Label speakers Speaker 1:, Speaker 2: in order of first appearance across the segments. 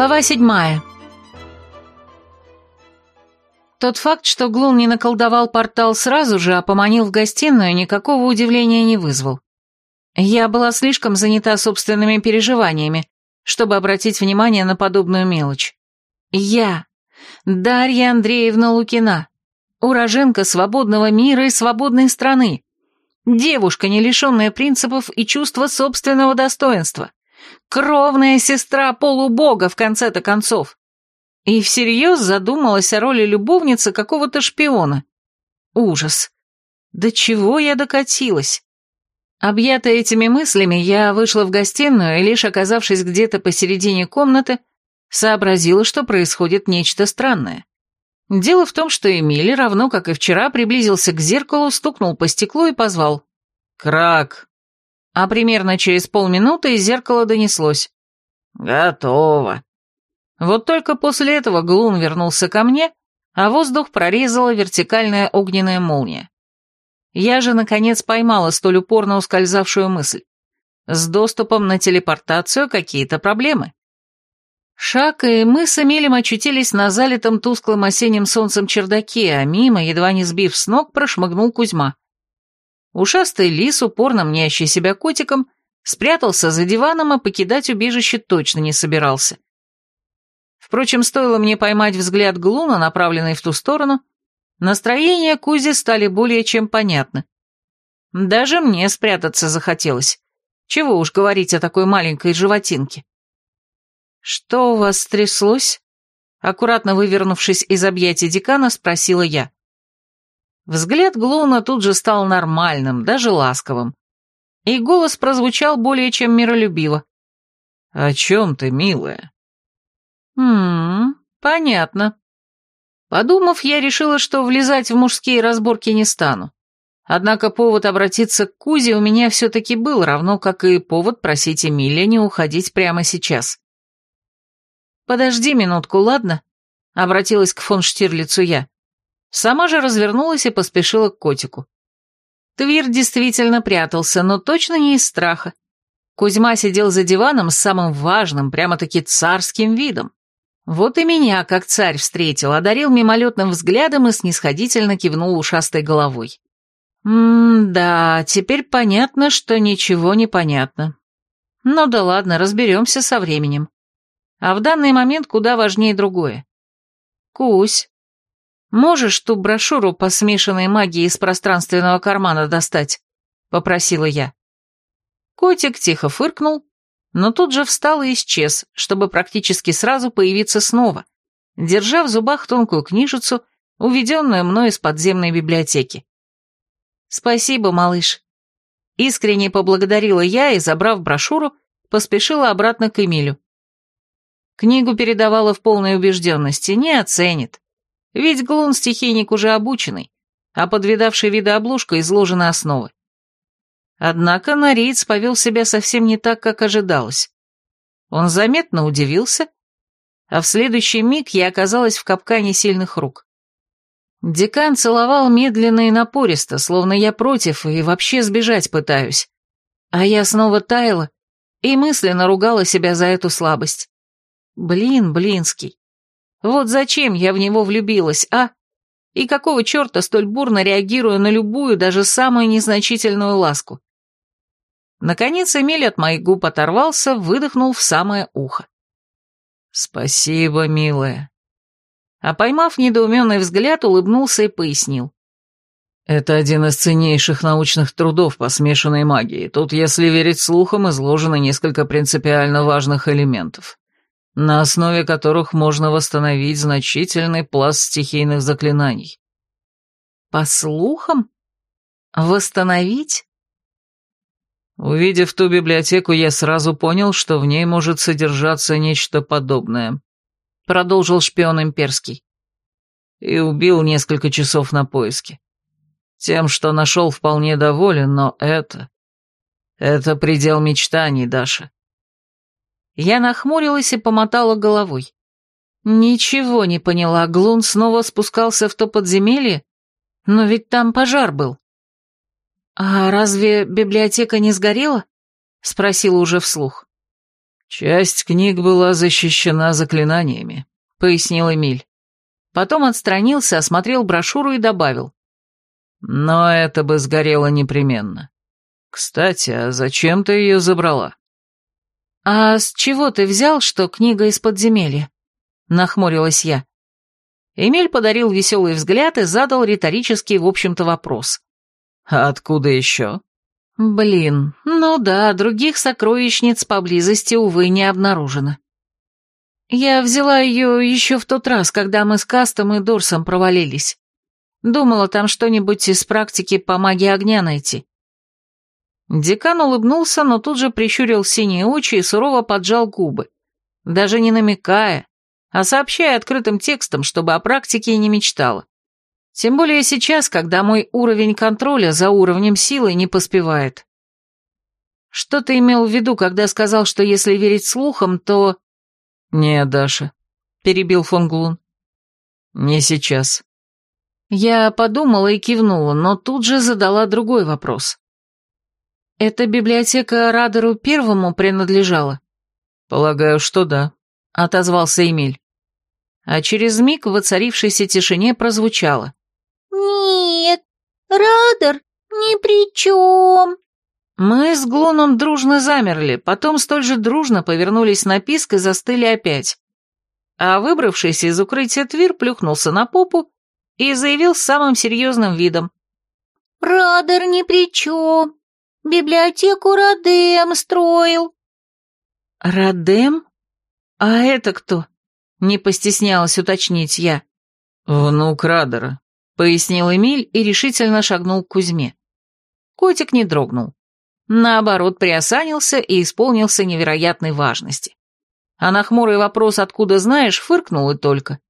Speaker 1: Глава седьмая. Тот факт, что Глун не наколдовал портал сразу же, а поманил в гостиную, никакого удивления не вызвал. Я была слишком занята собственными переживаниями, чтобы обратить внимание на подобную мелочь. Я, Дарья Андреевна Лукина, уроженка свободного мира и свободной страны, девушка, не лишенная принципов и чувства собственного достоинства, кровная сестра полубога в конце-то концов. И всерьез задумалась о роли любовницы какого-то шпиона. Ужас. До чего я докатилась? Объятая этими мыслями, я вышла в гостиную и, лишь оказавшись где-то посередине комнаты, сообразила, что происходит нечто странное. Дело в том, что Эмили, равно как и вчера, приблизился к зеркалу, стукнул по стеклу и позвал. «Крак!» А примерно через полминуты из зеркала донеслось.
Speaker 2: «Готово».
Speaker 1: Вот только после этого Глун вернулся ко мне, а воздух прорезала вертикальная огненная молния. Я же, наконец, поймала столь упорно ускользавшую мысль. С доступом на телепортацию какие-то проблемы. Шаг, и мы с Эмилем очутились на залитом тусклым осенним солнцем чердаке, а мимо, едва не сбив с ног, прошмыгнул Кузьма. Ушастый лис, упорно мнящий себя котиком, спрятался за диваном, а покидать убежище точно не собирался. Впрочем, стоило мне поймать взгляд Глуна, направленный в ту сторону, Настроение Кузи стали более чем понятны. Даже мне спрятаться захотелось. Чего уж говорить о такой маленькой животинке. «Что у вас стряслось?» Аккуратно вывернувшись из объятий декана, спросила я. Взгляд Глоуна тут же стал нормальным, даже ласковым. И голос прозвучал более чем миролюбиво. «О чем ты, милая?» «Ммм, понятно. Подумав, я решила, что влезать в мужские разборки не стану. Однако повод обратиться к Кузе у меня все-таки был, равно как и повод просить Эмилия не уходить прямо сейчас. «Подожди минутку, ладно?» — обратилась к фон Штирлицу я. Сама же развернулась и поспешила к котику. Твир действительно прятался, но точно не из страха. Кузьма сидел за диваном с самым важным, прямо-таки царским видом. Вот и меня, как царь, встретил, одарил мимолетным взглядом и снисходительно кивнул ушастой головой. М-да, теперь понятно, что ничего не понятно. Ну да ладно, разберемся со временем. А в данный момент куда важнее другое. Кусь, можешь ту брошюру по смешанной магии из пространственного кармана достать? Попросила я. Котик тихо фыркнул, но тут же встал и исчез, чтобы практически сразу появиться снова, держа в зубах тонкую книжицу, уведенную мной из подземной библиотеки. «Спасибо, малыш». Искренне поблагодарила я и, забрав брошюру, поспешила обратно к Эмилю. Книгу передавала в полной убежденности, не оценит. Ведь Глун стихийник уже обученный, а подвидавший вида обложка изложены основы. Однако Нариец повел себя совсем не так, как ожидалось. Он заметно удивился, а в следующий миг я оказалась в капкане сильных рук. Декан целовал медленно и напористо, словно я против и вообще сбежать пытаюсь. А я снова таяла и мысленно ругала себя за эту слабость. Блин, Блинский. Вот зачем я в него влюбилась, а? И какого черта столь бурно реагирую на любую, даже самую незначительную ласку? Наконец Эмиль от моих губ оторвался, выдохнул в самое ухо. «Спасибо, милая». А поймав недоуменный взгляд, улыбнулся и пояснил. «Это один из ценнейших научных трудов по смешанной магии. Тут, если верить слухам, изложено несколько принципиально важных элементов, на основе которых можно восстановить значительный пласт стихийных заклинаний». «По слухам? Восстановить?» Увидев ту библиотеку, я сразу понял, что в ней может содержаться нечто подобное. Продолжил шпион имперский. И убил несколько часов на поиски. Тем, что нашел, вполне доволен, но это... Это предел мечтаний, Даша. Я нахмурилась и помотала головой. Ничего не поняла, Глун снова спускался в то подземелье? Но ведь там пожар был. «А разве библиотека не сгорела?» — спросила уже вслух. Часть книг была защищена заклинаниями, пояснил Эмиль. Потом отстранился, осмотрел брошюру и добавил. Но это бы сгорело непременно. Кстати, а зачем ты ее забрала? А с чего ты взял, что книга из подземелья? Нахмурилась я. Эмиль подарил веселый взгляд и задал риторический, в общем-то, вопрос. «А откуда еще?» «Блин, ну да, других сокровищниц поблизости, увы, не обнаружено». Я взяла ее еще в тот раз, когда мы с Кастом и Дорсом провалились. Думала там что-нибудь из практики по магии огня найти. Декан улыбнулся, но тут же прищурил синие очи и сурово поджал губы, даже не намекая, а сообщая открытым текстом, чтобы о практике и не мечтала. Тем более сейчас, когда мой уровень контроля за уровнем силы не поспевает. Что ты имел в виду, когда сказал, что если верить слухам, то... Не, Даша, перебил фон Глун. Не сейчас. Я подумала и кивнула, но тут же задала другой вопрос. Эта библиотека Радеру Первому принадлежала? Полагаю, что да, отозвался Эмиль. А через миг в воцарившейся тишине прозвучало.
Speaker 3: «Нет, Радер ни при чем».
Speaker 1: Мы с Глоном дружно замерли, потом столь же дружно повернулись на писк и застыли опять. А выбравшийся из укрытия Твир плюхнулся на попу и заявил с самым серьезным видом.
Speaker 3: «Радер ни при чем. Библиотеку Радем строил».
Speaker 1: «Радем? А это кто?» — не постеснялась уточнить я. «Внук Радера», — пояснил Эмиль и решительно шагнул к Кузьме. Котик не дрогнул. Наоборот, приосанился и исполнился невероятной важности. А на хмурый вопрос «откуда знаешь?» фыркнул и только.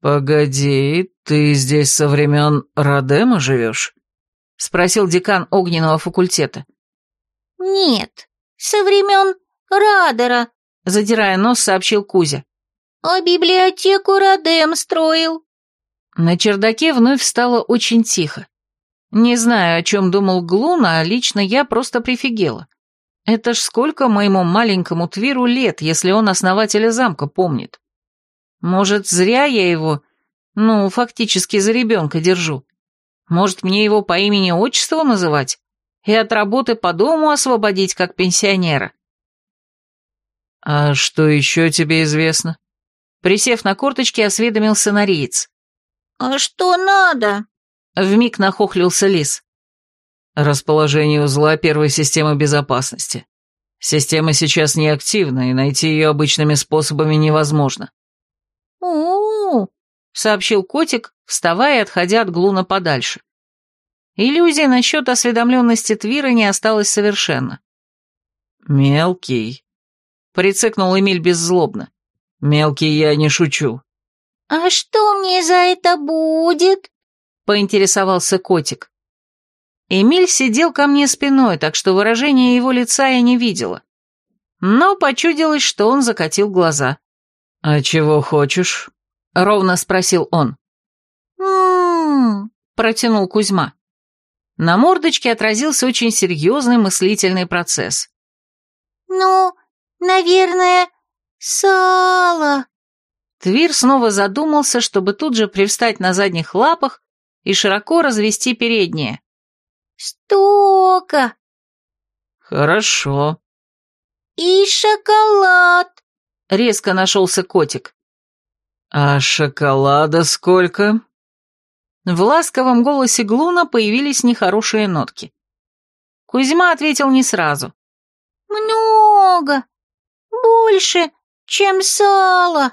Speaker 1: «Погоди, ты здесь со времен Радема живешь?» — спросил декан огненного факультета.
Speaker 3: «Нет, со времен Радера», —
Speaker 1: задирая нос, сообщил Кузя.
Speaker 3: «А библиотеку Радем строил».
Speaker 1: На чердаке вновь стало очень тихо. Не знаю, о чем думал Глун, а лично я просто прифигела. Это ж сколько моему маленькому Твиру лет, если он основателя замка помнит. Может, зря я его, ну, фактически за ребенка держу. Может, мне его по имени-отчеству называть и от работы по дому освободить как пенсионера? «А что еще тебе известно?» Присев на корточки, осведомился Нориец.
Speaker 3: «А что надо?»
Speaker 1: Вмиг нахохлился Лис. «Расположение узла первой системы безопасности. Система сейчас неактивна, и найти ее обычными способами невозможно
Speaker 3: у
Speaker 1: сообщил котик, вставая и отходя от Глуна подальше. Иллюзии насчет осведомленности Твира не осталось совершенно. «Мелкий», — прицикнул Эмиль беззлобно. «Мелкий, я не шучу».
Speaker 3: «А что мне за это будет?» — поинтересовался котик.
Speaker 1: Эмиль сидел ко мне спиной, так что выражение его лица я не видела. Но почудилось, что он закатил глаза. «А чего хочешь?» — ровно спросил он.
Speaker 3: «М-м-м»,
Speaker 1: протянул Кузьма. На мордочке отразился очень серьезный мыслительный процесс.
Speaker 3: «Ну, наверное, сало».
Speaker 1: Твир снова задумался, чтобы тут же привстать на задних лапах и широко развести передние.
Speaker 3: «Стока».
Speaker 1: «Хорошо».
Speaker 3: «И шоколад».
Speaker 1: Резко нашелся котик. «А шоколада сколько?» В ласковом голосе Глуна появились нехорошие нотки. Кузьма ответил не сразу.
Speaker 3: «Много. Больше, чем сало».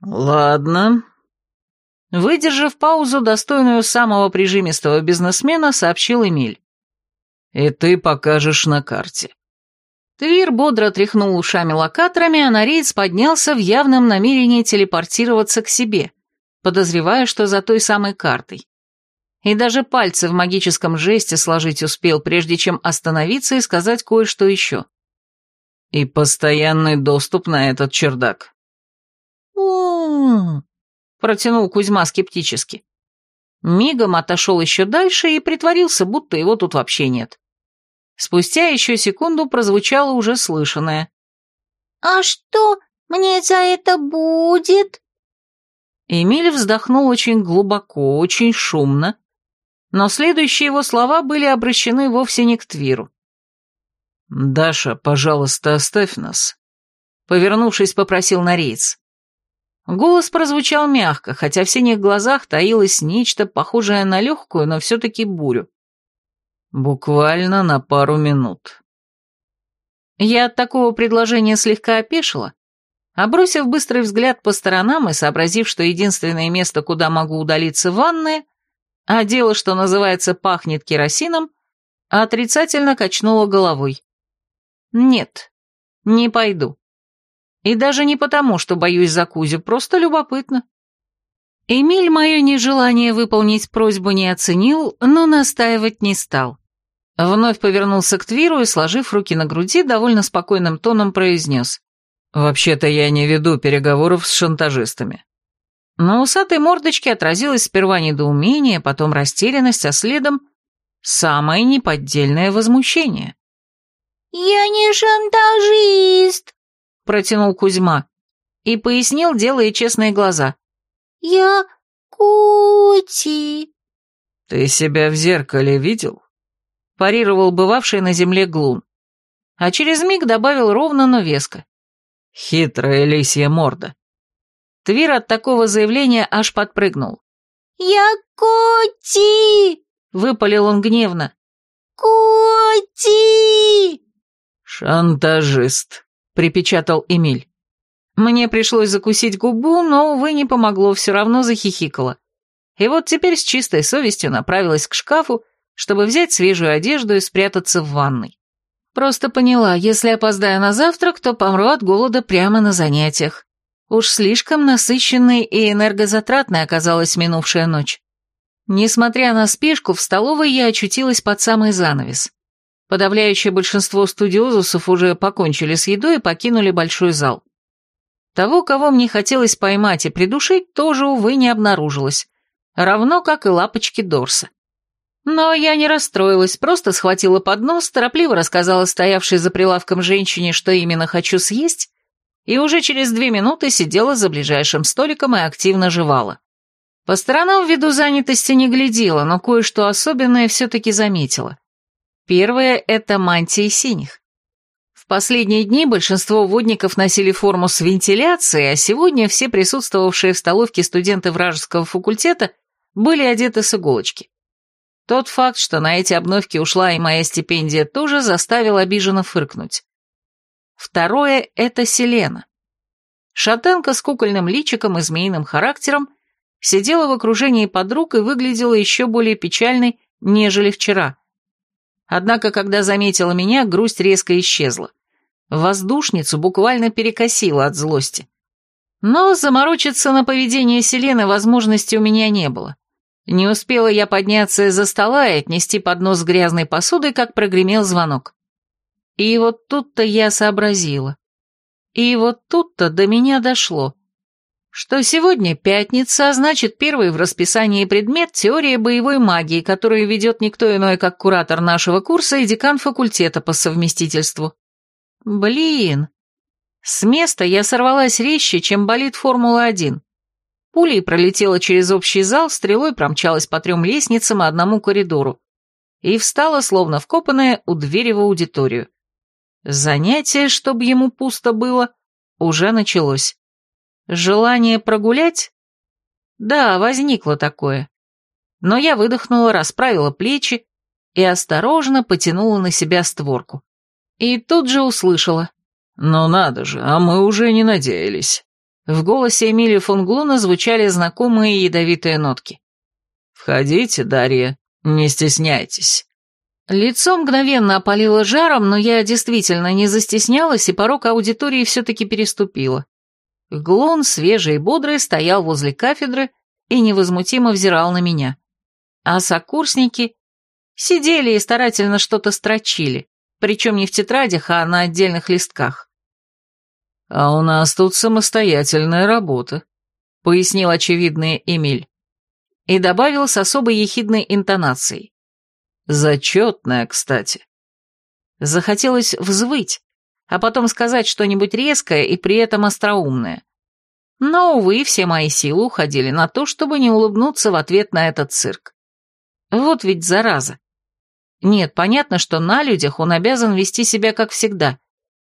Speaker 1: «Ладно». Выдержав паузу, достойную самого прижимистого бизнесмена, сообщил Эмиль. «И ты покажешь на карте. Твир бодро тряхнул ушами-локаторами, а Нориец поднялся в явном намерении телепортироваться к себе, подозревая, что за той самой картой. И даже пальцы в магическом жесте сложить успел, прежде чем остановиться и сказать кое-что еще. И постоянный доступ на этот чердак.
Speaker 3: у
Speaker 1: протянул Кузьма скептически. Мигом отошел еще дальше и притворился, будто его тут вообще нет. Спустя еще секунду прозвучало уже слышанное.
Speaker 3: «А что мне за это будет?»
Speaker 1: Эмиль вздохнул очень глубоко, очень шумно, но следующие его слова были обращены вовсе не к Твиру. «Даша, пожалуйста, оставь нас», — повернувшись, попросил Нореец. Голос прозвучал мягко, хотя в синих глазах таилось нечто похожее на легкую, но все-таки бурю. Буквально на пару минут. Я от такого предложения слегка опешила, а бросив быстрый взгляд по сторонам и сообразив, что единственное место, куда могу удалиться, ванная, а дело, что называется, пахнет керосином, отрицательно качнула головой. Нет, не пойду. И даже не потому, что боюсь за Кузю, просто любопытно. Эмиль мое нежелание выполнить просьбу не оценил, но настаивать не стал. Вновь повернулся к Твиру и, сложив руки на груди, довольно спокойным тоном произнес. «Вообще-то я не веду переговоров с шантажистами». На усатой мордочке отразилось сперва недоумение, потом растерянность, а следом самое неподдельное возмущение.
Speaker 3: «Я не шантажист», — протянул Кузьма
Speaker 1: и пояснил, делая честные глаза.
Speaker 3: «Я Кути».
Speaker 2: «Ты себя в зеркале видел?»
Speaker 1: Парировал бывавший на земле Глун. А через миг добавил ровно, но веско.
Speaker 2: «Хитрая лисья морда».
Speaker 1: Твир от такого заявления аж подпрыгнул.
Speaker 3: «Я Коти!»
Speaker 1: — выпалил он гневно.
Speaker 3: «Коти!»
Speaker 2: «Шантажист», — припечатал Эмиль.
Speaker 1: Мне пришлось закусить губу, но, увы, не помогло, все равно захихикала. И вот теперь с чистой совестью направилась к шкафу чтобы взять свежую одежду и спрятаться в ванной. Просто поняла, если опоздаю на завтрак, то помру от голода прямо на занятиях. Уж слишком насыщенной и энергозатратной оказалась минувшая ночь. Несмотря на спешку, в столовой я очутилась под самый занавес. Подавляющее большинство студиозусов уже покончили с едой и покинули большой зал. Того, кого мне хотелось поймать и придушить, тоже, увы, не обнаружилось, равно как и лапочки Дорса. Но я не расстроилась, просто схватила поднос, торопливо рассказала стоявшей за прилавком женщине, что именно хочу съесть, и уже через две минуты сидела за ближайшим столиком и активно жевала. По сторонам ввиду занятости не глядела, но кое-что особенное все-таки заметила. Первое — это мантии синих. В последние дни большинство водников носили форму с вентиляцией, а сегодня все присутствовавшие в столовке студенты вражеского факультета были одеты с иголочки. Тот факт, что на эти обновки ушла и моя стипендия, тоже заставил обиженно фыркнуть. Второе — это Селена. Шатенка с кукольным личиком и змеиным характером сидела в окружении подруг и выглядела еще более печальной, нежели вчера. Однако, когда заметила меня, грусть резко исчезла. Воздушницу буквально перекосила от злости. Но заморочиться на поведение Селены возможности у меня не было. Не успела я подняться из-за стола и отнести поднос грязной посудой, как прогремел звонок. И вот тут-то я сообразила. И вот тут-то до меня дошло. Что сегодня пятница, а значит первый в расписании предмет теория боевой магии, которую ведет никто иной, как куратор нашего курса и декан факультета по совместительству. Блин. С места я сорвалась резче, чем болит Формула-1. Пулей пролетела через общий зал, стрелой промчалась по трем лестницам и одному коридору и встала, словно вкопанная, у двери в аудиторию. Занятие, чтобы ему пусто было, уже началось. Желание прогулять? Да, возникло такое. Но я выдохнула, расправила плечи и осторожно потянула на себя створку. И тут же услышала.
Speaker 2: «Ну надо же, а мы уже не надеялись».
Speaker 1: В голосе Эмилии фон Глуна звучали знакомые ядовитые нотки.
Speaker 2: «Входите, Дарья, не стесняйтесь».
Speaker 1: Лицо мгновенно опалило жаром, но я действительно не застеснялась, и порог аудитории все-таки переступила. Глун, свежий и бодрый, стоял возле кафедры и невозмутимо взирал на меня. А сокурсники сидели и старательно что-то строчили, причем не в тетрадях, а на отдельных листках.
Speaker 2: «А у нас тут самостоятельная работа», — пояснил очевидный Эмиль.
Speaker 1: И добавил с особой ехидной интонацией.
Speaker 2: «Зачетная, кстати».
Speaker 1: Захотелось взвыть, а потом сказать что-нибудь резкое и при этом остроумное. Но, увы, все мои силы уходили на то, чтобы не улыбнуться в ответ на этот цирк. Вот ведь зараза. Нет, понятно, что на людях он обязан вести себя как всегда.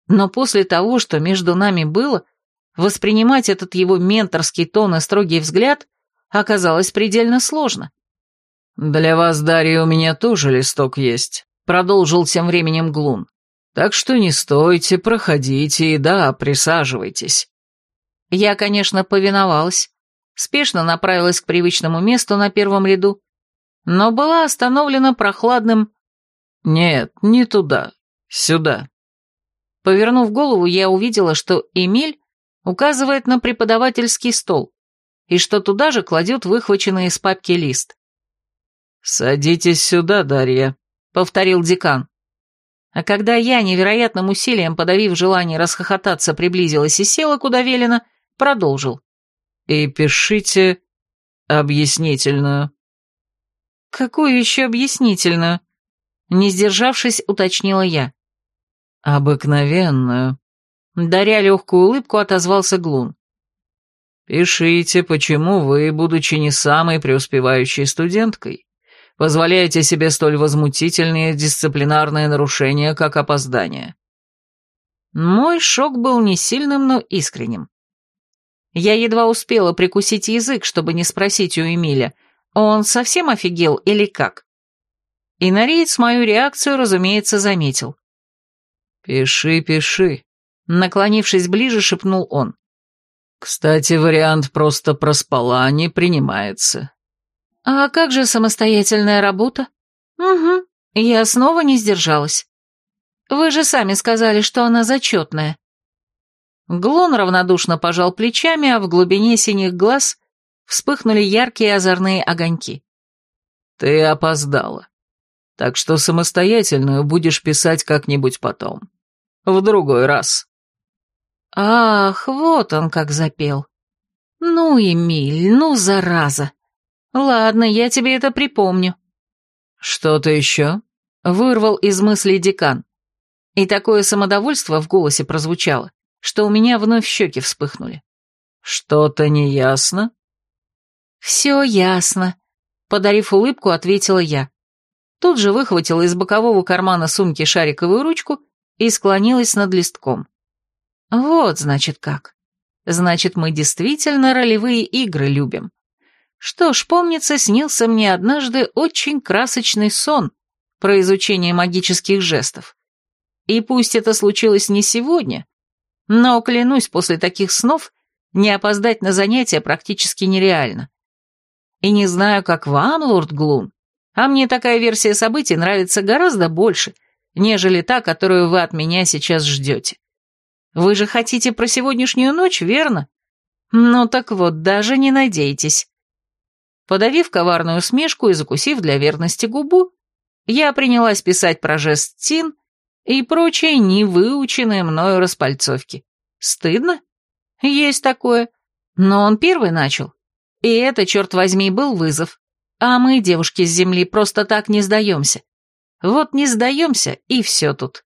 Speaker 1: Но после того, что между нами было, воспринимать этот его менторский тон и строгий взгляд оказалось предельно сложно.
Speaker 2: «Для вас, Дарья, у меня тоже листок есть», — продолжил тем временем Глун. «Так что не стойте, проходите и, да, присаживайтесь».
Speaker 1: Я, конечно, повиновалась, спешно направилась к привычному месту на первом ряду, но была остановлена прохладным
Speaker 2: «Нет, не туда, сюда».
Speaker 1: Повернув голову, я увидела, что Эмиль указывает на преподавательский стол и что туда же кладет выхваченный из папки лист.
Speaker 2: «Садитесь сюда, Дарья», — повторил декан.
Speaker 1: А когда я, невероятным усилием подавив желание расхохотаться, приблизилась и села, куда велено, продолжил.
Speaker 2: «И пишите объяснительную».
Speaker 1: «Какую еще объяснительную?» Не сдержавшись, уточнила я.
Speaker 2: «Обыкновенную», — даря легкую улыбку, отозвался Глун. «Пишите, почему вы, будучи не самой преуспевающей студенткой, позволяете себе столь возмутительные дисциплинарные нарушения, как опоздание?»
Speaker 1: Мой шок был не сильным, но искренним. Я едва успела прикусить язык, чтобы не спросить у Эмиля, он совсем офигел или как? И Инариец мою реакцию, разумеется, заметил.
Speaker 2: «Пиши, пиши», —
Speaker 1: наклонившись ближе, шепнул он.
Speaker 2: «Кстати, вариант «просто проспала» не принимается».
Speaker 1: «А как же самостоятельная работа?» «Угу, я снова не сдержалась. Вы же сами сказали, что она зачетная». Глон равнодушно пожал плечами, а в глубине синих глаз вспыхнули яркие озорные огоньки.
Speaker 2: «Ты опоздала так что самостоятельную будешь писать как-нибудь потом. В другой раз».
Speaker 1: «Ах, вот он как запел. Ну, Эмиль, ну, зараза. Ладно, я тебе это припомню».
Speaker 2: «Что-то еще?»
Speaker 1: — вырвал из мыслей декан. И такое самодовольство в голосе прозвучало, что у меня вновь щеки вспыхнули.
Speaker 2: «Что-то неясно?»
Speaker 1: «Все ясно», — подарив улыбку, ответила я. Тут же выхватила из бокового кармана сумки шариковую ручку и склонилась над листком. Вот, значит, как. Значит, мы действительно ролевые игры любим. Что ж, помнится, снился мне однажды очень красочный сон про изучение магических жестов. И пусть это случилось не сегодня, но, клянусь, после таких снов не опоздать на занятия практически нереально. И не знаю, как вам, лорд Глун, а мне такая версия событий нравится гораздо больше, нежели та, которую вы от меня сейчас ждете. Вы же хотите про сегодняшнюю ночь, верно? Ну так вот, даже не надейтесь. Подавив коварную усмешку и закусив для верности губу, я принялась писать про жест Тин и прочие невыученные мною распальцовки. Стыдно? Есть такое. Но он первый начал. И это, черт возьми, был вызов. А мы, девушки с земли, просто так не сдаемся. Вот не сдаемся, и все тут.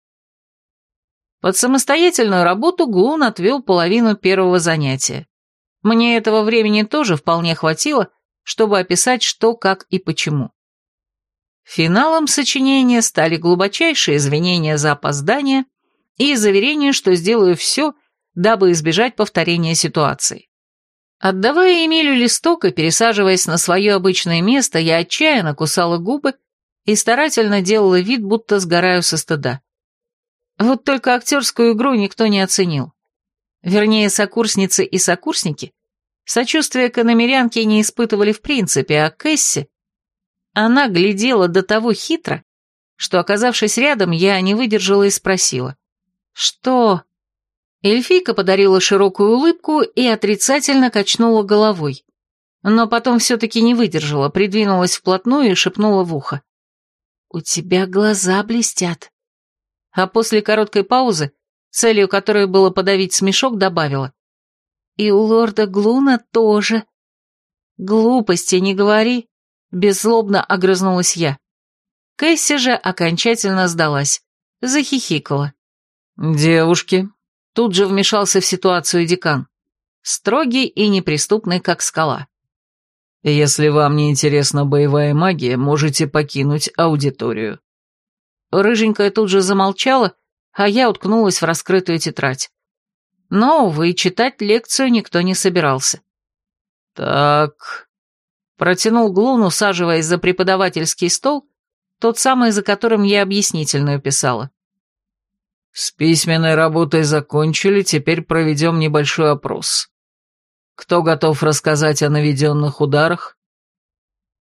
Speaker 1: Под самостоятельную работу Глун отвел половину первого занятия. Мне этого времени тоже вполне хватило, чтобы описать что, как и почему. Финалом сочинения стали глубочайшие извинения за опоздание и заверение, что сделаю все, дабы избежать повторения ситуации. Отдавая Эмилю листок и пересаживаясь на свое обычное место, я отчаянно кусала губы и старательно делала вид, будто сгораю со стыда. Вот только актерскую игру никто не оценил. Вернее, сокурсницы и сокурсники сочувствия к иномерянке не испытывали в принципе, а Кэсси... Она глядела до того хитро, что, оказавшись рядом, я не выдержала и спросила. «Что?» Эльфийка подарила широкую улыбку и отрицательно качнула головой. Но потом все-таки не выдержала, придвинулась вплотную и шепнула в ухо. «У тебя глаза блестят». А после короткой паузы, целью которой было подавить смешок, добавила. «И у лорда Глуна тоже». «Глупости не говори», — беззлобно огрызнулась я. Кэсси же окончательно сдалась. захихикала.
Speaker 2: «Девушки», —
Speaker 1: тут же вмешался в ситуацию декан, строгий и неприступный, как скала.
Speaker 2: «Если вам не интересна боевая магия, можете покинуть аудиторию».
Speaker 1: Рыженькая тут же замолчала, а я уткнулась в раскрытую тетрадь. Но, увы, читать лекцию никто не собирался.
Speaker 2: «Так...» — протянул Глун, усаживаясь за преподавательский стол, тот самый, за которым я объяснительную писала. «С письменной работой закончили, теперь проведем небольшой опрос. Кто готов рассказать о наведенных ударах?»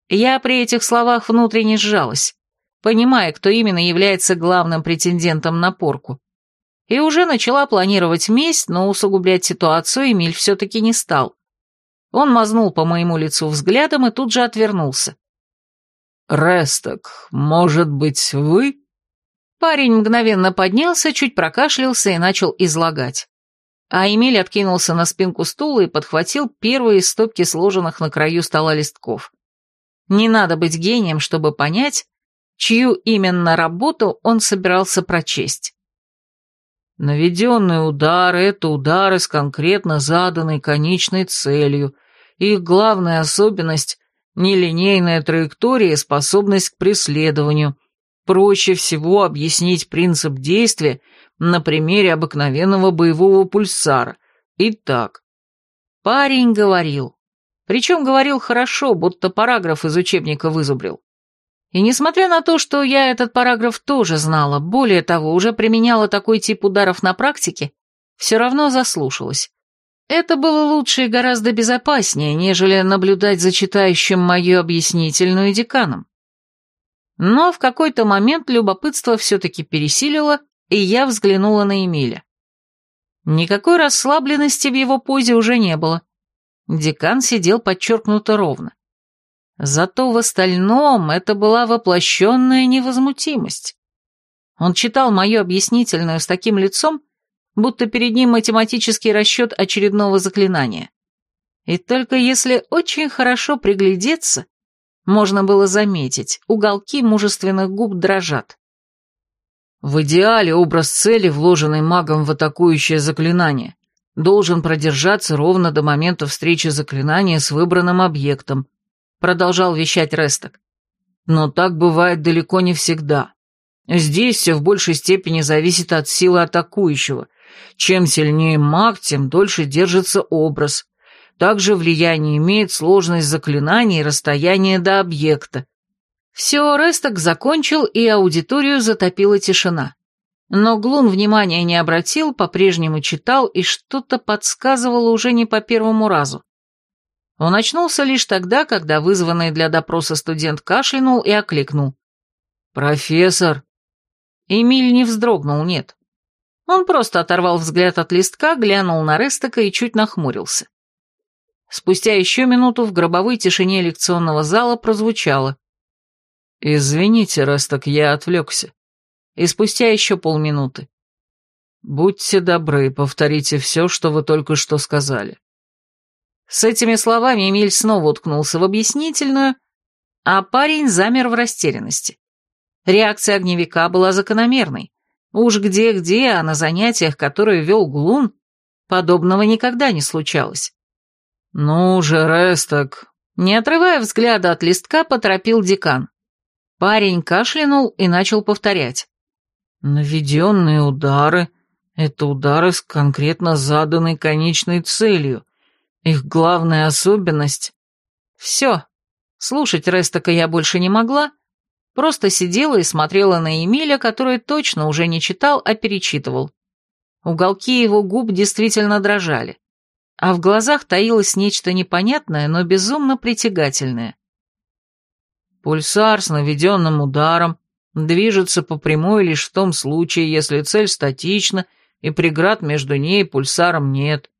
Speaker 1: Я при этих словах внутренне сжалась, понимая, кто именно является главным претендентом на порку. И уже начала планировать месть, но усугублять ситуацию Эмиль все-таки не стал. Он мазнул по моему лицу взглядом и тут же отвернулся.
Speaker 2: «Ресток, может быть, вы?»
Speaker 1: Парень мгновенно поднялся, чуть прокашлялся и начал излагать. А Эмиль откинулся на спинку стула и подхватил первые из стопки сложенных на краю стола листков. Не надо быть гением, чтобы понять, чью именно работу он собирался прочесть.
Speaker 2: Наведенные удары — это удары с конкретно заданной конечной целью, их главная особенность — нелинейная траектория и способность к преследованию. Проще всего объяснить принцип действия на примере обыкновенного боевого пульсара. Итак,
Speaker 1: парень говорил. Причем говорил хорошо, будто параграф из учебника вызубрил. И несмотря на то, что я этот параграф тоже знала, более того, уже применяла такой тип ударов на практике, все равно заслушалась. Это было лучше и гораздо безопаснее, нежели наблюдать за читающим мою объяснительную деканом. Но в какой-то момент любопытство все-таки пересилило, и я взглянула на Эмиля. Никакой расслабленности в его позе уже не было. Декан сидел подчеркнуто ровно. Зато в остальном это была воплощенная невозмутимость. Он читал мою объяснительную с таким лицом, будто перед ним математический расчет очередного заклинания. И только если очень хорошо приглядеться, можно было заметить, уголки мужественных губ дрожат.
Speaker 2: В идеале образ цели, вложенный магом в атакующее заклинание, должен продержаться ровно до момента встречи заклинания с выбранным объектом, продолжал вещать Ресток. Но так бывает далеко не всегда. Здесь все в большей степени зависит от силы атакующего, чем сильнее маг, тем дольше держится образ. Также влияние имеет сложность заклинаний и расстояние до объекта.
Speaker 1: Все, Ресток закончил, и аудиторию затопила тишина. Но Глун внимания не обратил, по-прежнему читал и что-то подсказывало уже не по первому разу. Он очнулся лишь тогда, когда вызванный для допроса студент кашлянул и окликнул.
Speaker 2: «Профессор!»
Speaker 1: Эмиль не вздрогнул, нет. Он просто оторвал взгляд от листка, глянул на Рестека и чуть нахмурился. Спустя еще минуту в гробовой тишине лекционного зала прозвучало.
Speaker 2: «Извините, Ресток, я отвлекся».
Speaker 1: И спустя еще полминуты.
Speaker 2: «Будьте добры, повторите все, что вы только что сказали».
Speaker 1: С этими словами Эмиль снова уткнулся в объяснительную, а парень замер в растерянности. Реакция огневика была закономерной. Уж где-где, а на занятиях, которые вел Глун, подобного никогда не случалось.
Speaker 2: «Ну же, Ресток!»
Speaker 1: Не отрывая взгляда от листка, поторопил декан. Парень кашлянул и начал повторять.
Speaker 2: «Наведенные удары — это удары с конкретно заданной конечной целью. Их главная особенность...»
Speaker 1: «Все. Слушать Рестока я больше не могла, Просто сидела и смотрела на Эмиля, который точно уже не читал, а перечитывал. Уголки его губ действительно дрожали, а в глазах таилось нечто непонятное, но безумно притягательное.
Speaker 2: Пульсар с наведенным ударом движется по прямой лишь в том случае, если цель статична и преград между ней и пульсаром нет.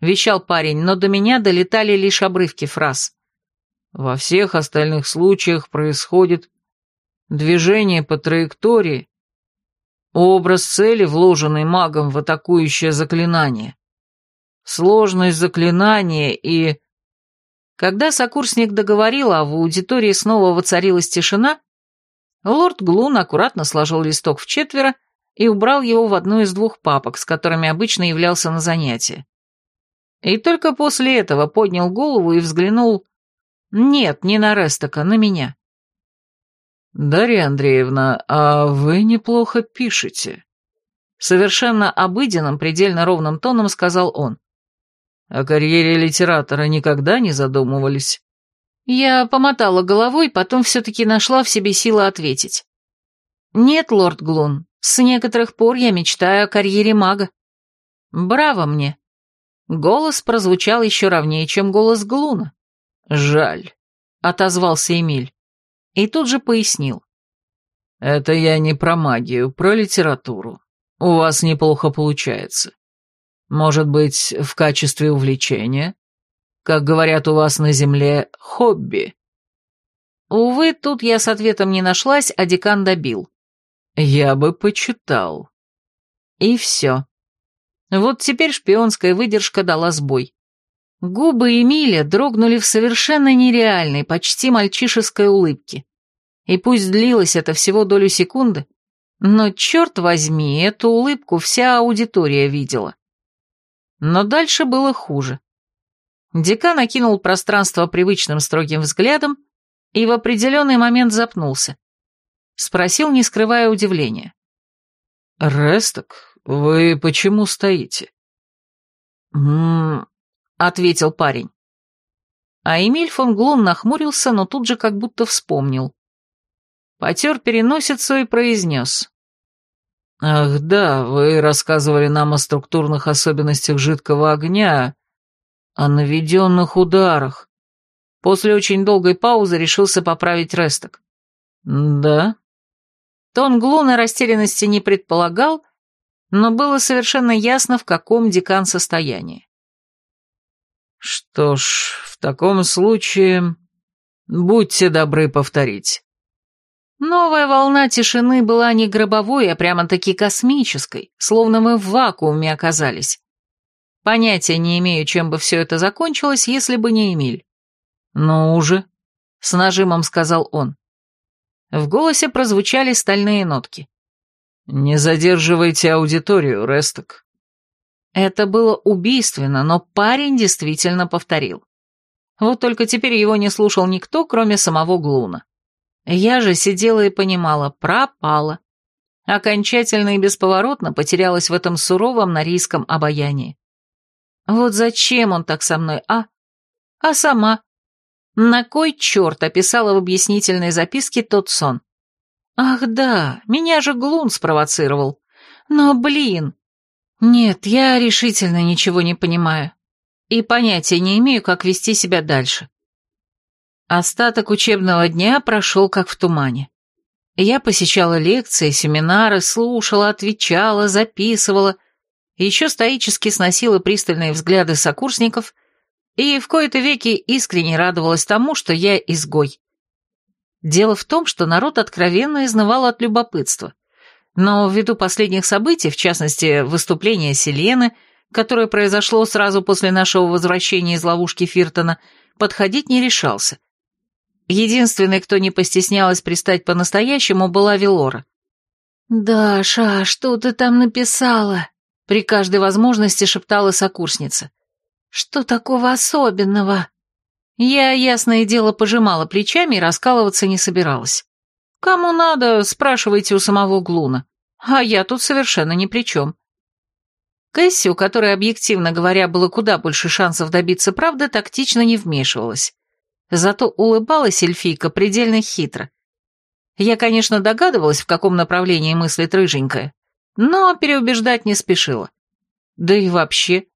Speaker 1: Вещал парень, но до меня долетали лишь обрывки фраз.
Speaker 2: Во всех остальных случаях происходит движение по траектории, образ цели, вложенный магом в атакующее заклинание, сложность заклинания и...
Speaker 1: Когда сокурсник договорил, а в аудитории снова воцарилась тишина, лорд Глун аккуратно сложил листок в четверо и убрал его в одну из двух папок, с которыми обычно являлся на занятия. И только после этого поднял голову и взглянул... Нет, не на Рестока, на меня.
Speaker 2: «Дарья Андреевна, а вы неплохо пишете», — совершенно обыденным, предельно ровным тоном сказал он. «О карьере литератора никогда не задумывались?»
Speaker 1: Я помотала головой, потом все-таки нашла в себе силы ответить. «Нет, лорд Глун, с некоторых пор я мечтаю о карьере мага. Браво мне!» Голос прозвучал еще ровнее, чем голос Глуна.
Speaker 2: «Жаль», — отозвался Эмиль.
Speaker 1: И тут же пояснил.
Speaker 2: «Это я не про магию, про литературу. У вас неплохо получается. Может быть, в качестве увлечения? Как говорят у вас на земле, хобби?»
Speaker 1: Увы, тут я с ответом не нашлась, а декан добил.
Speaker 2: «Я бы почитал».
Speaker 1: И все. Вот теперь шпионская выдержка дала сбой. Губы Эмиля дрогнули в совершенно нереальной, почти мальчишеской улыбке. И пусть длилось это всего долю секунды, но, черт возьми, эту улыбку вся аудитория видела. Но дальше было хуже. Декан окинул пространство привычным строгим взглядом и в определенный момент запнулся. Спросил, не скрывая удивления.
Speaker 2: «Ресток, вы почему стоите?»
Speaker 1: «М-м-м», ответил парень. А Эмиль фон Глун нахмурился, но тут же как будто вспомнил. Потер переносицу и произнес.
Speaker 2: «Ах да, вы рассказывали нам о структурных особенностях жидкого огня, о наведенных ударах».
Speaker 1: После очень долгой паузы решился поправить Ресток.
Speaker 2: «Да?»
Speaker 1: Тон Глуна растерянности не предполагал, но было совершенно ясно, в каком декан состоянии.
Speaker 2: «Что ж, в таком случае, будьте добры повторить».
Speaker 1: Новая волна тишины была не гробовой, а прямо-таки космической, словно мы в вакууме оказались. Понятия не имею, чем бы все это закончилось, если бы не Эмиль.
Speaker 2: «Ну уже», —
Speaker 1: с нажимом сказал он. В голосе прозвучали стальные нотки.
Speaker 2: «Не задерживайте аудиторию, Ресток».
Speaker 1: Это было убийственно, но парень действительно повторил. Вот только теперь его не слушал никто, кроме самого Глуна. Я же сидела и понимала, пропала. Окончательно и бесповоротно потерялась в этом суровом нарийском обаянии. Вот зачем он так со мной, а? А сама? На кой черт описала в объяснительной записке тот сон? Ах да, меня же Глун спровоцировал. Но, блин... Нет, я решительно ничего не понимаю. И понятия не имею, как вести себя дальше. Остаток учебного дня прошел как в тумане. Я посещала лекции, семинары, слушала, отвечала, записывала, еще стоически сносила пристальные взгляды сокурсников и в кои-то веки искренне радовалась тому, что я изгой. Дело в том, что народ откровенно изнывал от любопытства. Но ввиду последних событий, в частности, выступления Селены, которое произошло сразу после нашего возвращения из ловушки Фиртона, подходить не решался. Единственной, кто не постеснялась пристать по-настоящему, была Велора. «Даша, что ты там написала?» При каждой возможности шептала сокурсница. Что такого особенного? Я, ясное дело, пожимала плечами и раскалываться не собиралась. Кому надо, спрашивайте у самого Глуна. А я тут совершенно ни при чем. Кэсси, у которой, объективно говоря, было куда больше шансов добиться правды, тактично не вмешивалась. Зато улыбалась эльфийка предельно хитро. Я, конечно, догадывалась, в каком направлении мыслит рыженькая, но переубеждать не спешила. Да и вообще,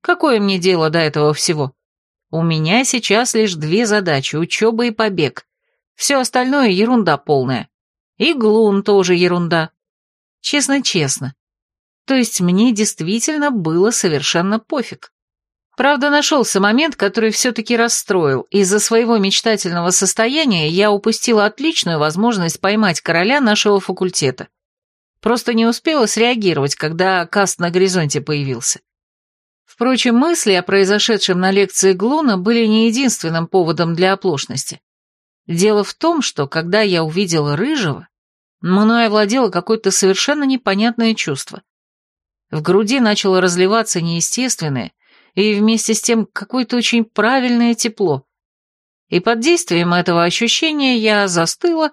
Speaker 1: Какое мне дело до этого всего? У меня сейчас лишь две задачи — учеба и побег. Все остальное — ерунда полная. И глун тоже ерунда. Честно-честно. То есть мне действительно было совершенно пофиг. Правда, нашелся момент, который все-таки расстроил. Из-за своего мечтательного состояния я упустила отличную возможность поймать короля нашего факультета. Просто не успела среагировать, когда каст на горизонте появился. Впрочем, мысли о произошедшем на лекции Глуна были не единственным поводом для оплошности. Дело в том, что когда я увидела Рыжего, Мною овладело какое-то совершенно непонятное чувство. В груди начало разливаться неестественное и вместе с тем какое-то очень правильное тепло. И под действием этого ощущения я застыла,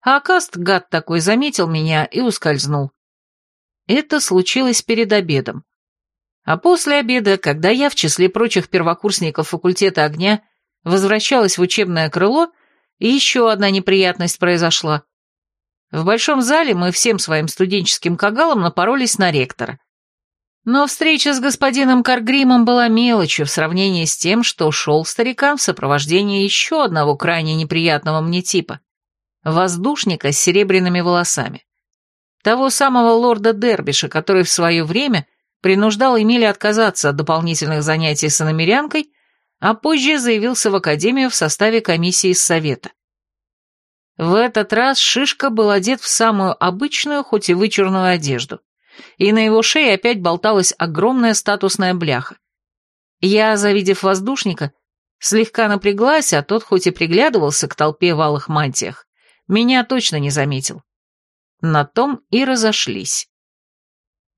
Speaker 1: а Акаст, гад такой, заметил меня и ускользнул. Это случилось перед обедом. А после обеда, когда я в числе прочих первокурсников факультета огня возвращалась в учебное крыло, еще одна неприятность произошла. В большом зале мы всем своим студенческим кагалом напоролись на ректора. Но встреча с господином Каргримом была мелочью в сравнении с тем, что шел старикам в сопровождении еще одного крайне неприятного мне типа — воздушника с серебряными волосами. Того самого лорда Дербиша, который в свое время принуждал Эмили отказаться от дополнительных занятий с иномерянкой, а позже заявился в академию в составе комиссии из совета. В этот раз Шишка был одет в самую обычную, хоть и вычурную одежду и на его шее опять болталась огромная статусная бляха. Я, завидев воздушника, слегка напряглась, а тот хоть и приглядывался к толпе в алых мантиях, меня точно не заметил. На том и разошлись.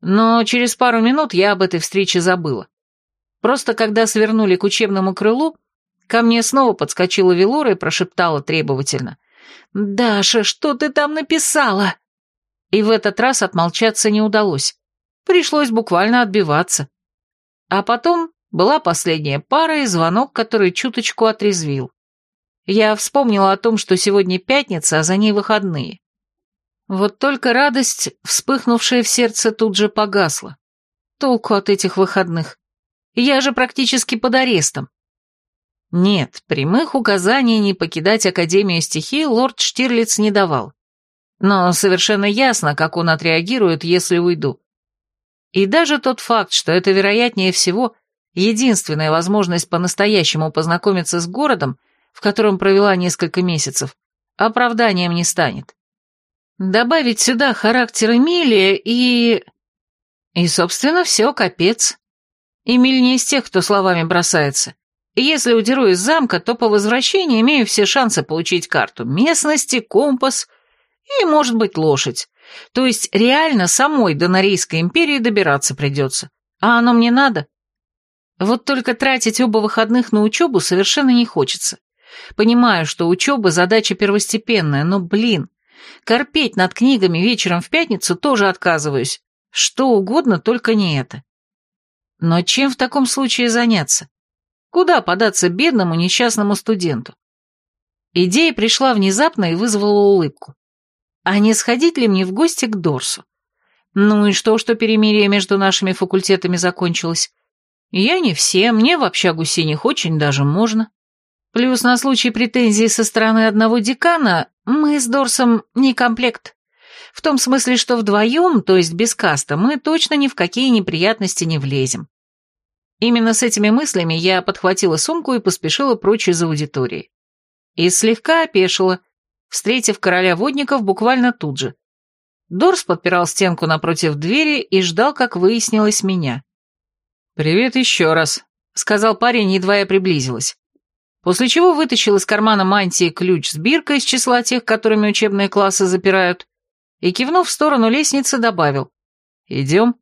Speaker 1: Но через пару минут я об этой встрече забыла. Просто когда свернули к учебному крылу, ко мне снова подскочила Велора и прошептала требовательно. «Даша, что ты там написала?» И в этот раз отмолчаться не удалось. Пришлось буквально отбиваться. А потом была последняя пара и звонок, который чуточку отрезвил. Я вспомнила о том, что сегодня пятница, а за ней выходные. Вот только радость, вспыхнувшая в сердце, тут же погасла. Толку от этих выходных. Я же практически под арестом. Нет, прямых указаний не покидать Академию стихии лорд Штирлиц не давал но совершенно ясно, как он отреагирует, если уйду. И даже тот факт, что это, вероятнее всего, единственная возможность по-настоящему познакомиться с городом, в котором провела несколько месяцев, оправданием не станет. Добавить сюда характер Эмилия и... И, собственно, все, капец. Эмиль не из тех, кто словами бросается. Если удеру из замка, то по возвращении имею все шансы получить карту местности, компас и, может быть, лошадь. То есть реально самой до Норейской империи добираться придется. А оно мне надо? Вот только тратить оба выходных на учебу совершенно не хочется. Понимаю, что учеба задача первостепенная, но, блин, корпеть над книгами вечером в пятницу тоже отказываюсь. Что угодно, только не это. Но чем в таком случае заняться? Куда податься бедному несчастному студенту? Идея пришла внезапно и вызвала улыбку. А не сходить ли мне в гости к Дорсу? Ну и что, что перемирие между нашими факультетами закончилось? Я не все, мне в общагу синих очень даже можно. Плюс на случай претензий со стороны одного декана мы с Дорсом не комплект. В том смысле, что вдвоем, то есть без каста, мы точно ни в какие неприятности не влезем. Именно с этими мыслями я подхватила сумку и поспешила прочь из аудитории. И слегка опешила, встретив короля водников буквально тут же. Дорс подпирал стенку напротив двери и ждал, как выяснилось, меня. «Привет еще раз», — сказал парень, едва я приблизилась. После чего вытащил из кармана мантии ключ с биркой из числа тех, которыми учебные классы запирают, и, кивнув в сторону лестницы, добавил «Идем».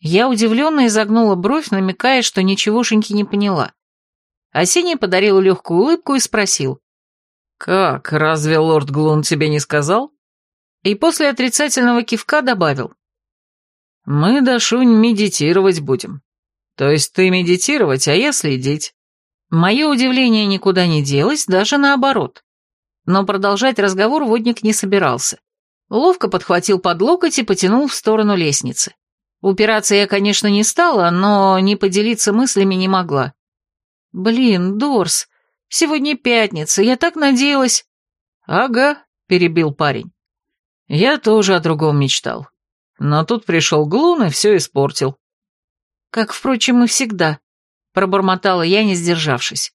Speaker 1: Я удивленно изогнула бровь, намекая, что ничегошеньки не поняла. Осенний подарил легкую улыбку и спросил. «Как, разве лорд Глун тебе не сказал?» И после отрицательного кивка добавил. «Мы, Дашунь, медитировать будем. То есть ты медитировать, а я следить». Мое удивление никуда не делось, даже наоборот. Но продолжать разговор водник не собирался. Ловко подхватил под локоть и потянул в сторону лестницы. Упираться я, конечно, не стала, но не поделиться мыслями не могла. «Блин, Дорс, Сегодня пятница, я так надеялась...» «Ага», — перебил парень. «Я тоже о другом мечтал. Но тут пришел Глун и все испортил». «Как, впрочем, и всегда», — пробормотала я, не сдержавшись.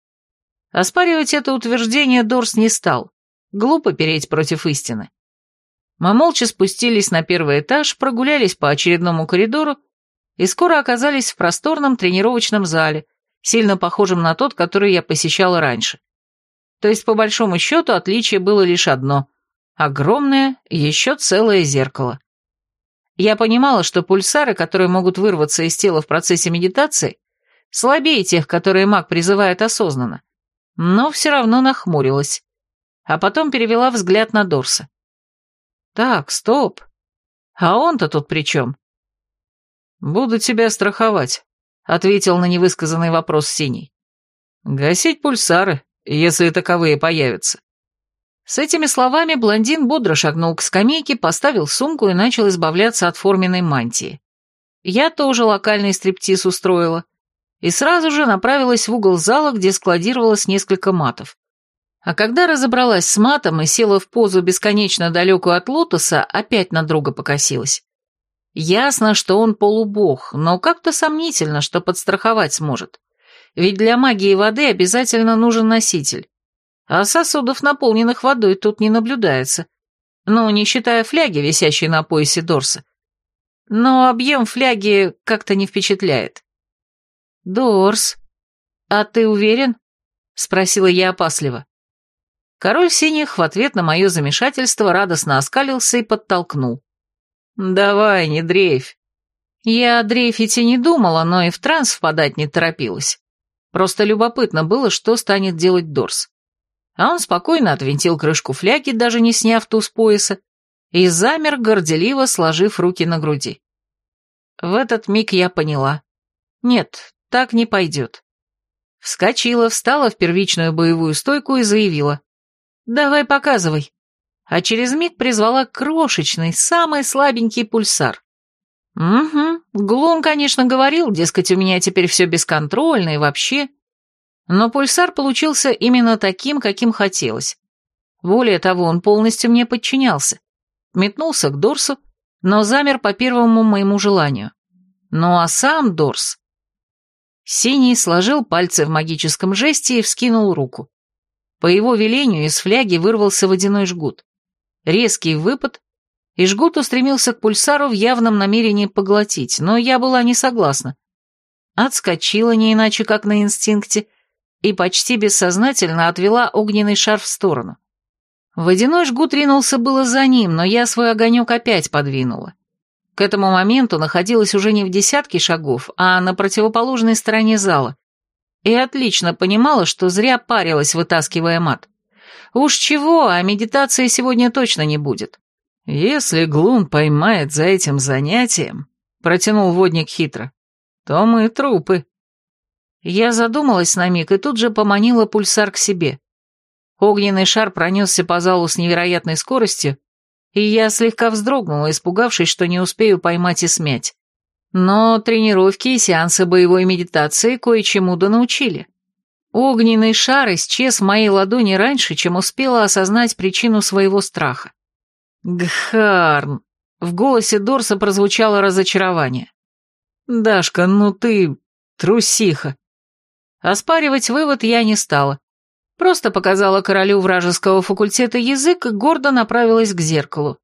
Speaker 1: Оспаривать это утверждение Дорс не стал. Глупо переть против истины. Мы молча спустились на первый этаж, прогулялись по очередному коридору и скоро оказались в просторном тренировочном зале, сильно похожим на тот, который я посещала раньше. То есть, по большому счету, отличие было лишь одно. Огромное, еще целое зеркало. Я понимала, что пульсары, которые могут вырваться из тела в процессе медитации, слабее тех, которые маг призывает осознанно, но все равно нахмурилась, а потом перевела взгляд на Дорса. «Так, стоп. А он-то тут при чем?» «Буду тебя страховать», — ответил на невысказанный вопрос Синий. «Гасить пульсары, если таковые появятся». С этими словами блондин бодро шагнул к скамейке, поставил сумку и начал избавляться от форменной мантии. Я тоже локальный стриптиз устроила и сразу же направилась в угол зала, где складировалось несколько матов. А когда разобралась с матом и села в позу бесконечно далекую от лотоса, опять на друга покосилась. Ясно, что он полубог, но как-то сомнительно, что подстраховать сможет. Ведь для магии воды обязательно нужен носитель. А сосудов, наполненных водой, тут не наблюдается. Ну, не считая фляги, висящей на поясе Дорса. Но объем фляги как-то не впечатляет. «Дорс, а ты уверен?» — спросила я опасливо. Король синих в ответ на мое замешательство радостно оскалился и подтолкнул. «Давай, не дрейфь». Я дрейфить и не думала, но и в транс впадать не торопилась. Просто любопытно было, что станет делать Дорс. А он спокойно отвинтил крышку фляги, даже не сняв ту с пояса, и замер, горделиво сложив руки на груди. В этот миг я поняла. Нет, так не пойдет. Вскочила, встала в первичную боевую стойку и заявила. «Давай показывай». А через миг призвала крошечный, самый слабенький пульсар. «Угу, Глун, конечно, говорил, дескать, у меня теперь все бесконтрольно и вообще...» Но пульсар получился именно таким, каким хотелось. Более того, он полностью мне подчинялся. Метнулся к Дорсу, но замер по первому моему желанию. Ну а сам Дорс... Синий сложил пальцы в магическом жесте и вскинул руку. По его велению из фляги вырвался водяной жгут. Резкий выпад, и жгут устремился к пульсару в явном намерении поглотить, но я была не согласна. Отскочила не иначе, как на инстинкте, и почти бессознательно отвела огненный шар в сторону. Водяной жгут ринулся было за ним, но я свой огонек опять подвинула. К этому моменту находилась уже не в десятке шагов, а на противоположной стороне зала, и отлично понимала, что зря парилась, вытаскивая мат. Уж чего, а медитации сегодня точно не будет. Если Глун поймает за этим занятием, протянул водник хитро, то мы трупы. Я задумалась на миг и тут же поманила пульсар к себе. Огненный шар пронесся по залу с невероятной скоростью, и я слегка вздрогнула, испугавшись, что не успею поймать и смять. Но тренировки и сеансы боевой медитации кое-чему да научили. Огненный шар исчез в моей ладони раньше, чем успела осознать причину своего страха. Гхарн. В голосе Дорса прозвучало разочарование. «Дашка, ну ты трусиха». Оспаривать вывод я не стала. Просто показала королю вражеского факультета язык и гордо направилась к зеркалу.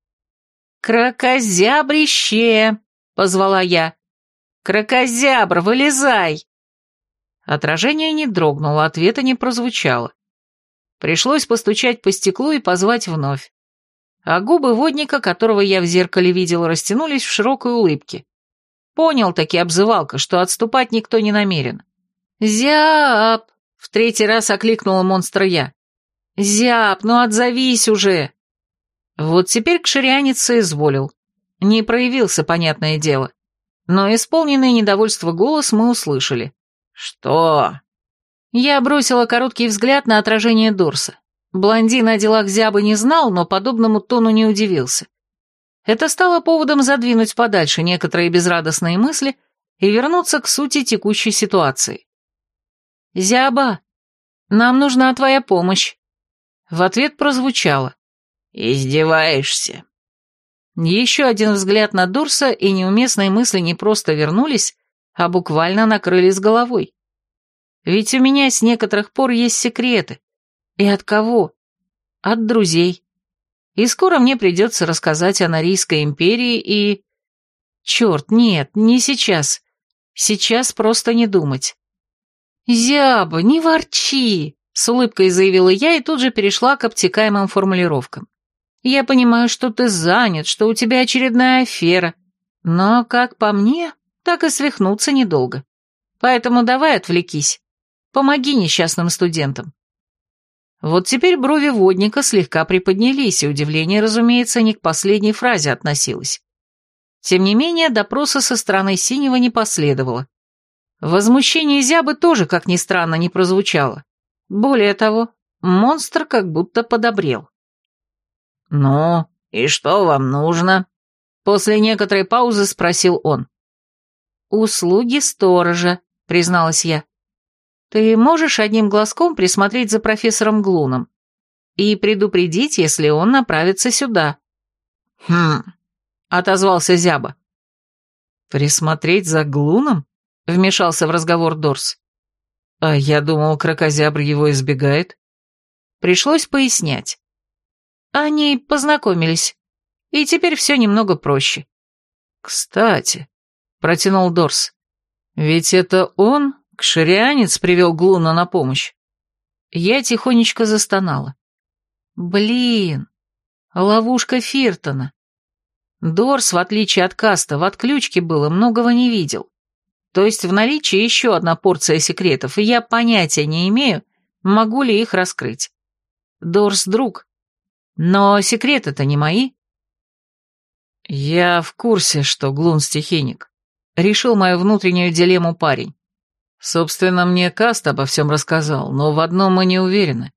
Speaker 1: «Кракозябрище!» — позвала я. «Кракозябр, вылезай!» Отражение не дрогнуло, ответа не прозвучало. Пришлось постучать по стеклу и позвать вновь. А губы водника, которого я в зеркале видел, растянулись в широкой улыбке. Понял таки обзывалка, что отступать никто не намерен. «Зяб!» — в третий раз окликнула монстра я. «Зяб, ну отзовись уже!» Вот теперь кширянец соизволил. Не проявился, понятное дело. Но исполненный недовольство голос мы услышали. «Что?» Я бросила короткий взгляд на отражение Дорса. Блондин о делах Зябы не знал, но подобному тону не удивился. Это стало поводом задвинуть подальше некоторые безрадостные мысли и вернуться к сути текущей ситуации. «Зяба, нам нужна твоя помощь». В ответ прозвучало. «Издеваешься?» Еще один взгляд на Дурса, и неуместные мысли не просто вернулись, а буквально накрыли с головой. Ведь у меня с некоторых пор есть секреты. И от кого? От друзей. И скоро мне придется рассказать о Норийской империи и... Черт, нет, не сейчас. Сейчас просто не думать. «Зяба, не ворчи!» — с улыбкой заявила я и тут же перешла к обтекаемым формулировкам. Я понимаю, что ты занят, что у тебя очередная афера, но, как по мне, так и свихнуться недолго. Поэтому давай отвлекись. Помоги несчастным студентам. Вот теперь брови водника слегка приподнялись, и удивление, разумеется, не к последней фразе относилось. Тем не менее, допроса со стороны Синего не последовало. Возмущение Зябы тоже, как ни странно, не прозвучало. Более того, монстр как будто подобрел.
Speaker 2: «Ну, и что вам нужно?»
Speaker 1: После некоторой паузы спросил он. «Услуги сторожа», — призналась я. «Ты можешь одним глазком присмотреть за профессором Глуном и предупредить, если он направится сюда?»
Speaker 2: «Хм», — отозвался Зяба.
Speaker 1: «Присмотреть за Глуном?» — вмешался в разговор Дорс. «А я думал, крокозябр его избегает». Пришлось пояснять. Они познакомились, и теперь все немного проще.
Speaker 2: «Кстати», — протянул Дорс, — «ведь это он, кширианец, привел Глуна на помощь».
Speaker 1: Я тихонечко застонала. «Блин, ловушка Фиртона». Дорс, в отличие от Каста, в отключке был и многого не видел. То есть в наличии еще одна порция секретов, и я понятия не имею, могу ли их раскрыть. Дорс друг. Но секреты-то не мои.
Speaker 2: Я в курсе, что Глун стихийник. Решил мою внутреннюю дилемму парень. Собственно, мне Каст обо всем рассказал, но в одном мы не уверены.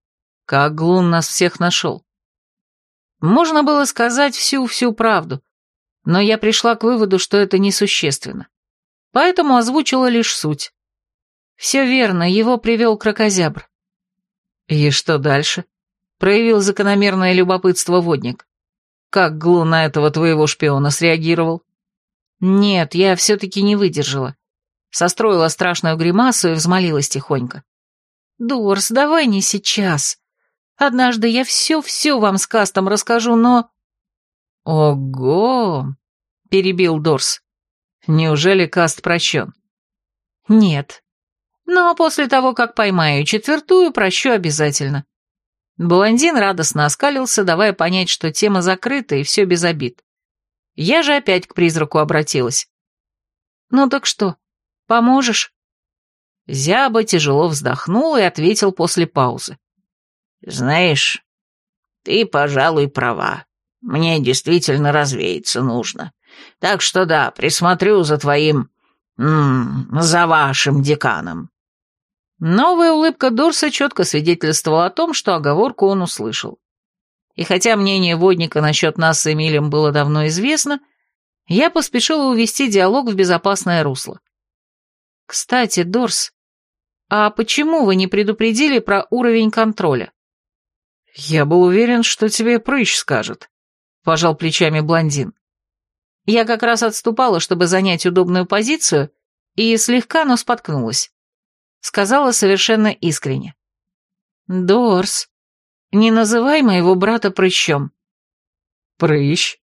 Speaker 2: Как Глун нас всех нашел?
Speaker 1: Можно было сказать всю-всю правду, но я пришла к выводу, что это несущественно поэтому озвучила лишь суть. Все верно, его привел крокозябр.
Speaker 2: И что дальше? Проявил закономерное любопытство водник. Как Глу на этого твоего шпиона среагировал?
Speaker 1: Нет, я все-таки не выдержала. Состроила страшную гримасу и взмолилась тихонько. «Дорс, давай не сейчас. Однажды я все-все вам с Кастом расскажу, но...»
Speaker 2: «Ого!» — перебил Дорс. Неужели каст прощен?
Speaker 1: Нет. Но после того, как поймаю четвертую, прощу обязательно. Блондин радостно оскалился, давая понять, что тема закрыта и все без обид. Я же опять к призраку обратилась. «Ну так что, поможешь?» Зяба тяжело вздохнул и ответил после паузы.
Speaker 4: «Знаешь, ты, пожалуй, права. Мне действительно развеяться нужно. Так что да, присмотрю за твоим... М -м, за вашим деканом».
Speaker 1: Новая улыбка Дорса четко свидетельствовала о том, что оговорку он услышал. И хотя мнение водника насчет нас с Эмилем было давно известно, я поспешила увести диалог в безопасное русло. «Кстати, Дорс, а почему вы не предупредили про уровень контроля?»
Speaker 2: «Я был уверен, что тебе прыщ скажет», — пожал плечами блондин.
Speaker 1: Я как раз отступала, чтобы занять удобную позицию, и слегка, но споткнулась. Сказала совершенно искренне. «Дорс, не называй моего брата прыщом».
Speaker 2: «Прыщ?»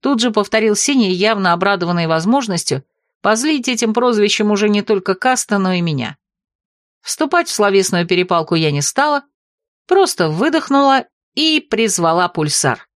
Speaker 1: Тут же повторил Синий, явно обрадованный возможностью позлить этим прозвищем уже не только Каста, но и меня. Вступать в словесную перепалку я не стала, просто выдохнула и призвала пульсар.